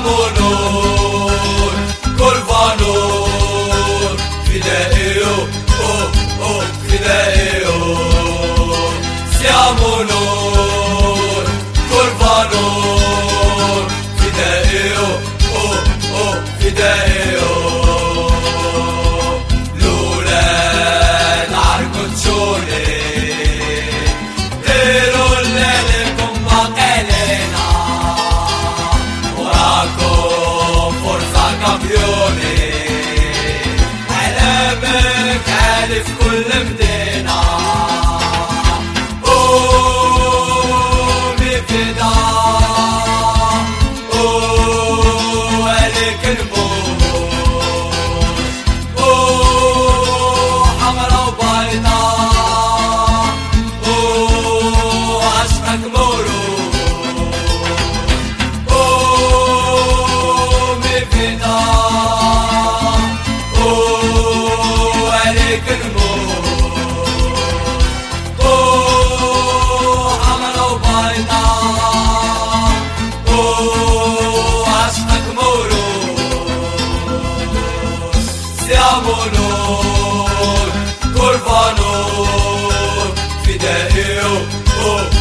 amor. عيوني على بك عارف كل مدى Kurbanur Kurbanur Fide eu oh.